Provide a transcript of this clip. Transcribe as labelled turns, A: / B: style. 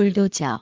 A: 불도저.